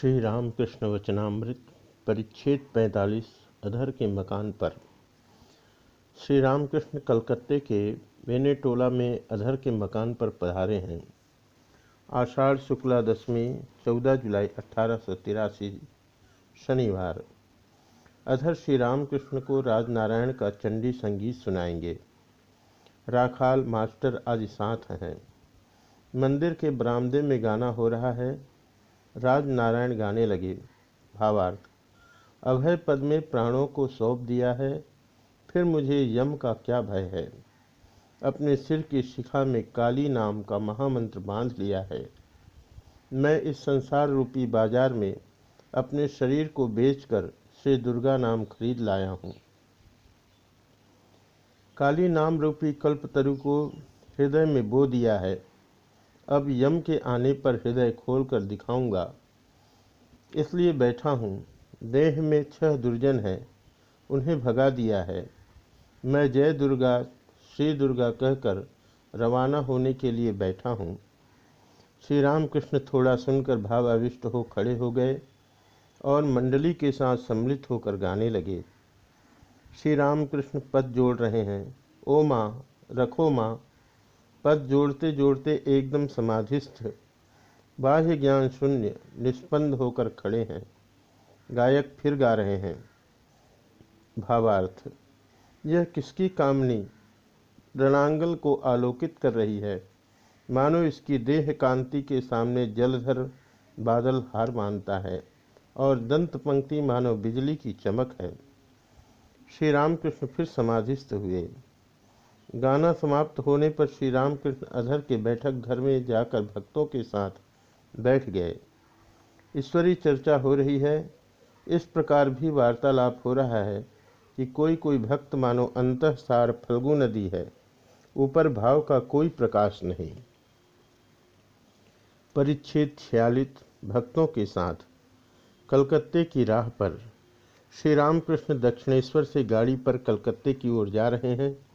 श्री रामकृष्ण वचनामृत, परिच्छेद 45 अधर के मकान पर। श्री रामकृष्ण कलकत्ते के वेनेटोला में अधर के मकान पर पधारे हैं। आषाढ़ शुक्ला दशमी, चौदह जुलाई अठारह सौ तिरासी, शनिवार। अधर श्री रामकृष्ण को राजनारायण का चंडी संगीत सुनाएँगे। राखाल मास्टर आदि साथ हैं। मंदिर के बरामदे में गाना हो रहा है। राजनारायण गाने लगे। भावार्थ अभय पद में प्राणों को सौंप दिया है, फिर मुझे यम का क्या भय है? अपने सिर की शिखा में काली नाम का महामंत्र बाँध लिया है। मैं इस संसार रूपी बाज़ार में अपने शरीर को बेचकर श्री दुर्गा नाम खरीद लाया हूँ। काली नाम रूपी कल्पतरु को हृदय में बो दिया है। अब यम के आने पर हृदय खोलकर दिखाऊँगा। इसलिए बैठा हूँ। देह में छह दुर्जन है। उन्हें भगा दिया है। मैं जय दुर्गा, श्री दुर्गा कहकर रवाना होने के लिए बैठा हूँ। श्री रामकृष्ण थोड़ा सुनकर भाव अविष्ट हो खड़े हो गए और मंडली के साथ सम्मिलित होकर गाने लगे। श्री रामकृष्ण पद जोड़ रहे हैं। ओ माँ, रखो माँ पद जोड़ते जोड़ते एकदम समाधिस्थ बाह्य ज्ञान शून्य, निष्पन्द होकर खड़े हैं। गायक फिर गा रहे हैं। भावार्थ, यह किसकी कामनी? रणांगल को आलोकित कर रही है। मानो इसकी देह कांति के सामने जलधर बादल हार मानता है और दंत पंक्ति मानो बिजली की चमक है। श्री रामकृष्ण फिर समाधिस्थ हुए। गाना समाप्त होने पर श्री रामकृष्ण अधर के बैठक घर में जाकर भक्तों के साथ बैठ गए। ईश्वरी चर्चा हो रही है। इस प्रकार भी वार्तालाप हो रहा है कि कोई कोई भक्त मानो अंत सार फल्गु नदी है। ऊपर भाव का कोई प्रकाश नहीं। परिच्छेद छियालित भक्तों के साथ। कलकत्ते की राह पर। श्री रामकृष्ण दक्षिणेश्वर से गाड़ी पर कलकत्ते की ओर जा रहे हैं।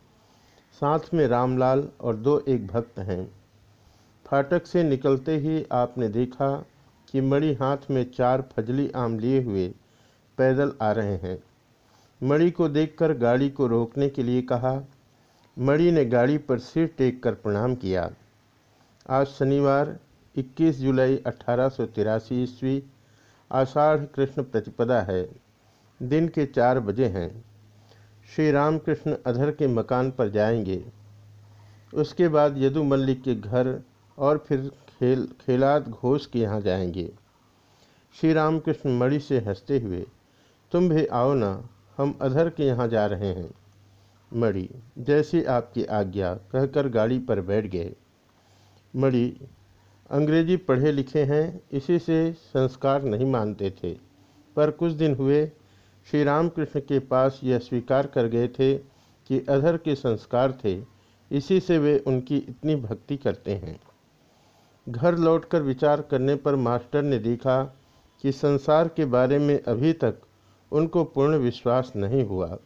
साथ में रामलाल और दो एक भक्त हैं। फाटक से निकलते ही आपने देखा कि मणि हाथ में चार फजली आम लिए हुए पैदल आ रहे हैं। मणि को देखकर गाड़ी को रोकने के लिए कहा, मणि ने गाड़ी पर सिर टेक कर प्रणाम किया। आज शनिवार 21 जुलाई अठारह ईस्वी, आषाढ़ कृष्ण प्रतिपदा है। दिन के चार बजे हैं। श्री रामकृष्ण अधर के मकान पर जाएँगे। उसके बाद यदु मल्लिक के घर और फिर खेल, खेलाद घोष के यहाँ जाएँगे। श्री रामकृष्ण मणि से हँसते हुए, तुम भी आओ ना, हम अधर के यहाँ जा रहे हैं। मणि, जैसी आपकी आज्ञा, कहकर गाड़ी पर बैठ गए। मणि, अंग्रेज़ी पढ़े लिखे हैं, इसी से संस्कार नहीं मानते थे, पर कुछ दिन हुए श्री रामकृष्ण के पास यह स्वीकार कर गए थे कि अधर के संस्कार थे, इसी से वे उनकी इतनी भक्ति करते हैं। घर लौटकर विचार करने पर मास्टर ने देखा कि संसार के बारे में अभी तक उनको पूर्ण विश्वास नहीं हुआ।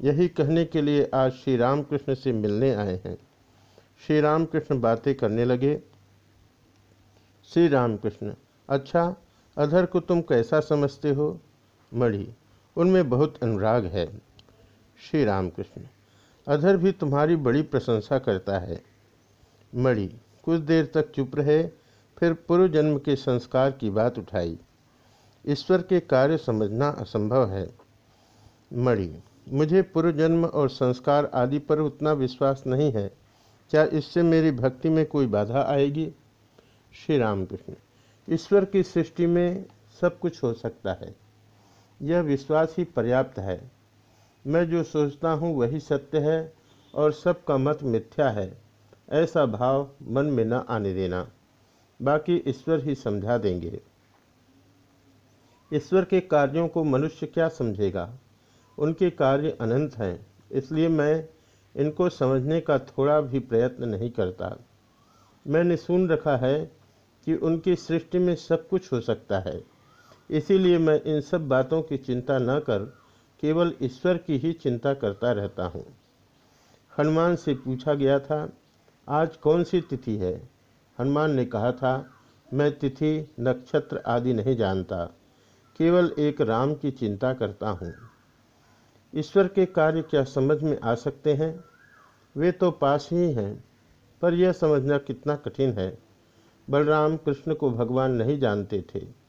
यही कहने के लिए आज श्री रामकृष्ण से मिलने आए हैं। श्री रामकृष्ण बातें करने लगे। श्री रामकृष्ण अच्छा अधर को तुम कैसा समझते हो? मढ़ी। उनमें बहुत अनुराग है। श्री रामकृष्ण, अधर भी तुम्हारी बड़ी प्रशंसा करता है। मणि, कुछ देर तक चुप रहे, फिर पूर्व जन्म के संस्कार की बात उठाई। ईश्वर के कार्य समझना असंभव है। मणि, मुझे पूर्व जन्म और संस्कार आदि पर उतना विश्वास नहीं है। क्या इससे मेरी भक्ति में कोई बाधा आएगी? श्री रामकृष्ण, ईश्वर की सृष्टि में सब कुछ हो सकता है। यह विश्वास ही पर्याप्त है। मैं जो सोचता हूँ वही सत्य है और सबका मत मिथ्या है। ऐसा भाव मन में न आने देना। बाकी ईश्वर ही समझा देंगे। ईश्वर के कार्यों को मनुष्य क्या समझेगा? उनके कार्य अनंत हैं, इसलिए मैं इनको समझने का थोड़ा भी प्रयत्न नहीं करता। मैंने सुन रखा है कि उनकी सृष्टि में सब कुछ हो सकता है। इसीलिए मैं इन सब बातों की चिंता न कर, केवल ईश्वर की ही चिंता करता रहता हूँ। हनुमान से पूछा गया था, आज कौन सी तिथि है? हनुमान ने कहा था, मैं तिथि, नक्षत्र आदि नहीं जानता, केवल एक राम की चिंता करता हूँ। ईश्वर के कार्य क्या समझ में आ सकते हैं? वे तो पास ही हैं, पर यह समझना कितना कठिन है। बलराम कृष्ण को भगवान नहीं जानते थे।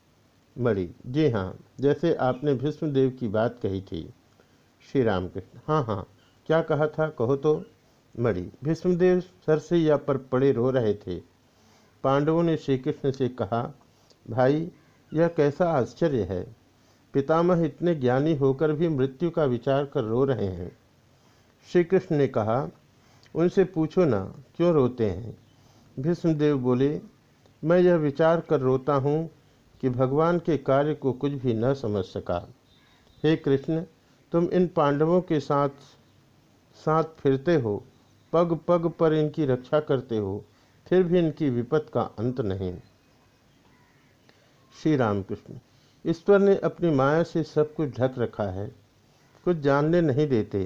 मणि जी हाँ जैसे आपने भीष्मदेव की बात कही थी श्री राम कृष्ण हाँ हाँ क्या कहा था, कहो तो। मणि भीष्मदेव सरसैया पर पड़े रो रहे थे। पांडवों ने श्री कृष्ण से कहा, भाई, यह कैसा आश्चर्य है। पितामह इतने ज्ञानी होकर भी मृत्यु का विचार कर रो रहे हैं। श्री कृष्ण ने कहा, उनसे पूछो ना, क्यों रोते हैं? भीष्मदेव बोले, मैं यह विचार कर रोता हूँ कि भगवान के कार्य को कुछ भी न समझ सका। हे कृष्ण, तुम इन पांडवों के साथ साथ फिरते हो, पग पग पर इनकी रक्षा करते हो, फिर भी इनकी विपत का अंत नहीं। श्री रामकृष्ण, ईश्वर ने अपनी माया से सब कुछ ढक रखा है, कुछ जानने नहीं देते।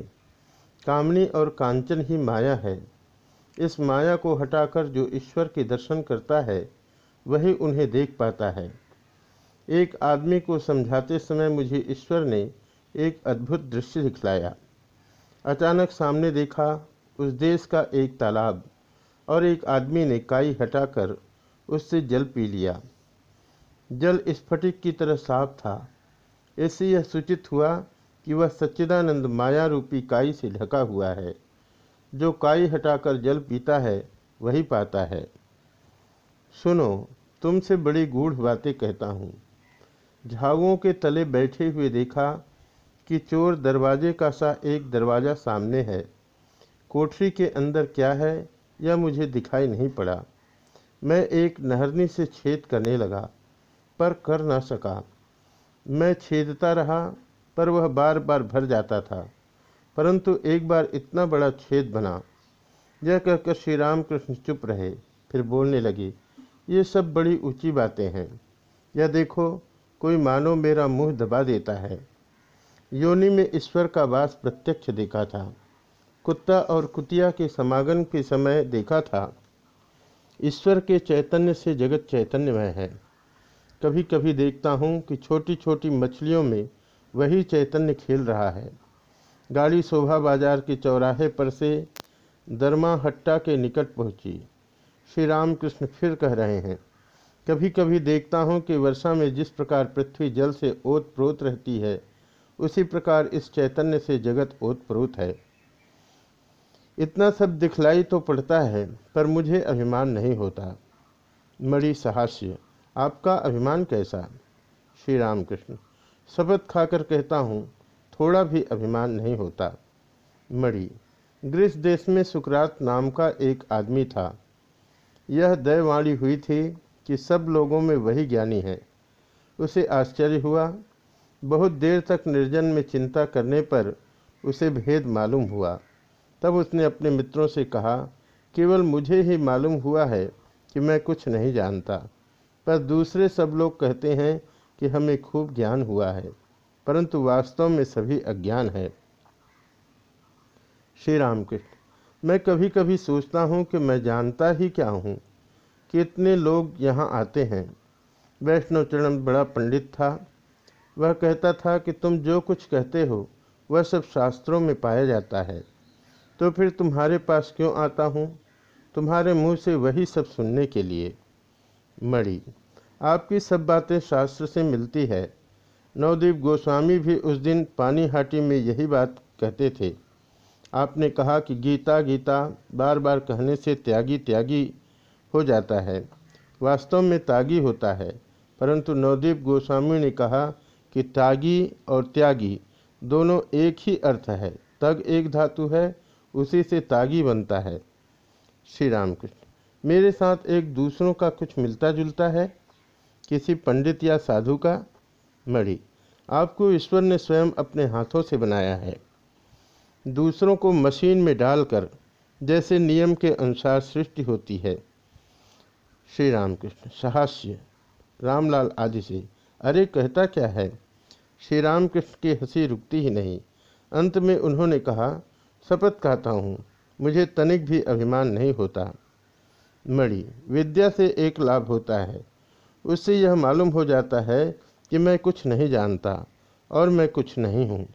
कामनी और कांचन ही माया है। इस माया को हटाकर जो ईश्वर के दर्शन करता है, वही उन्हें देख पाता है। एक आदमी को समझाते समय मुझे ईश्वर ने एक अद्भुत दृश्य दिखलाया। अचानक सामने देखा, उस देश का एक तालाब, और एक आदमी ने काई हटाकर उससे जल पी लिया। जल स्फटिक की तरह साफ़ था। इससे यह सूचित हुआ कि वह सच्चिदानंद माया रूपी काई से ढका हुआ है। जो काई हटाकर जल पीता है, वही पाता है। सुनो, तुमसे बड़ी गूढ़ बातें कहता हूँ। झागों के तले बैठे हुए देखा कि चोर दरवाजे का सा एक दरवाज़ा सामने है। कोठरी के अंदर क्या है, यह मुझे दिखाई नहीं पड़ा। मैं एक नहरनी से छेद करने लगा, पर कर ना सका। मैं छेदता रहा, पर वह बार बार भर जाता था, परंतु एक बार इतना बड़ा छेद बना। यह कहकर श्री राम कृष्ण चुप रहे, फिर बोलने लगे, ये सब बड़ी ऊँची बातें हैं। यह देखो कोई मानो मेरा मुँह दबा देता है। योनि में ईश्वर का वास प्रत्यक्ष देखा था। कुत्ता और कुतिया के समागम के समय देखा था। ईश्वर के चैतन्य से जगत चैतन्यमय है। कभी कभी देखता हूँ कि छोटी छोटी मछलियों में वही चैतन्य खेल रहा है। गाड़ी शोभा बाज़ार के चौराहे पर से दरमा हट्टा के निकट पहुँची। श्री रामकृष्ण फिर कह रहे हैं कभी कभी देखता हूँ कि वर्षा में जिस प्रकार पृथ्वी जल से ओत प्रोत रहती है, उसी प्रकार इस चैतन्य से जगत ओत प्रोत है। इतना सब दिखलाई तो पड़ता है, पर मुझे अभिमान नहीं होता। मणि सहास्य, आपका अभिमान कैसा? श्री राम कृष्ण शपथ खाकर कहता हूँ, थोड़ा भी अभिमान नहीं होता। मणि, ग्रीस देश में सुकरात नाम का एक आदमी था। यह दयवाणी हुई थी कि सब लोगों में वही ज्ञानी है। उसे आश्चर्य हुआ। बहुत देर तक निर्जन में चिंता करने पर उसे भेद मालूम हुआ। तब उसने अपने मित्रों से कहा, केवल मुझे ही मालूम हुआ है कि मैं कुछ नहीं जानता, पर दूसरे सब लोग कहते हैं कि हमें खूब ज्ञान हुआ है, परंतु वास्तव में सभी अज्ञान है। श्री राम कृष्ण मैं कभी कभी सोचता हूँ कि मैं जानता ही क्या हूँ। कितने लोग यहाँ आते हैं? वैष्णव चरण बड़ा पंडित था। वह कहता था कि तुम जो कुछ कहते हो, वह सब शास्त्रों में पाया जाता है। तो फिर तुम्हारे पास क्यों आता हूँ? तुम्हारे मुँह से वही सब सुनने के लिए। मणि, आपकी सब बातें शास्त्र से मिलती है। नवदीप गोस्वामी भी उस दिन पानी हाटी में यही बात कहते थे। आपने कहा कि गीता गीता बार बार कहने से त्यागी त्यागी हो जाता है। वास्तव में तागी होता है। परंतु नवदीप गोस्वामी ने कहा कि तागी और त्यागी दोनों एक ही अर्थ है। तग एक धातु है, उसी से तागी बनता है। श्री रामकृष्ण मेरे साथ एक दूसरों का कुछ मिलता जुलता है? किसी पंडित या साधु का? मणि, आपको ईश्वर ने स्वयं अपने हाथों से बनाया है। दूसरों को मशीन में डालकर, जैसे नियम के अनुसार सृष्टि होती है। श्री रामकृष्ण सहास्य। रामलाल आदि से, अरे, कहता क्या है? श्री रामकृष्ण की हँसी रुकती ही नहीं। अंत में उन्होंने कहा शपथ कहता हूँ, मुझे तनिक भी अभिमान नहीं होता। मणि, विद्या से एक लाभ होता है। उससे यह मालूम हो जाता है कि मैं कुछ नहीं जानता और मैं कुछ नहीं हूँ।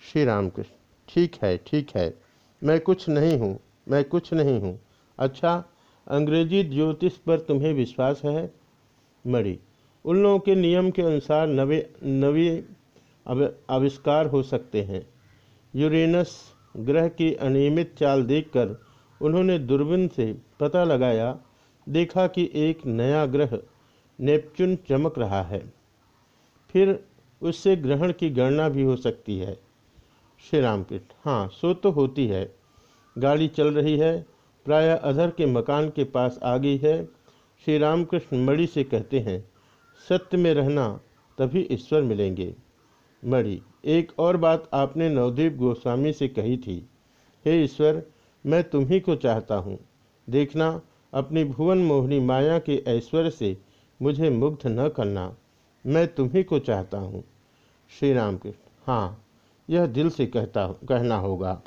श्री राम कृष्ण ठीक है ठीक है, मैं कुछ नहीं हूँ, मैं कुछ नहीं हूँ। अच्छा अंग्रेज़ी ज्योतिष पर तुम्हें विश्वास है? मणि, उन लोगों के नियम के अनुसार नवे नवे आविष्कार हो सकते हैं। यूरेनस ग्रह की अनियमित चाल देखकर उन्होंने दूरबीन से पता लगाया, देखा कि एक नया ग्रह नेपच्यून चमक रहा है। फिर उससे ग्रहण की गणना भी हो सकती है। श्री रामकृष्ण हाँ सो तो होती है। गाड़ी चल रही है प्राय अधर के मकान के पास आ गई है। श्री रामकृष्ण मणि से कहते हैं, सत्य में रहना, तभी ईश्वर मिलेंगे। मणि, एक और बात आपने नवदीप गोस्वामी से कही थी। हे ईश्वर, मैं तुम ही को चाहता हूँ। देखना, अपनी भुवन मोहनी माया के ऐश्वर्य से मुझे मुग्ध न करना। मैं तुम्ही को चाहता हूँ। श्री राम कृष्ण हाँ यह दिल से कहता कहना होगा।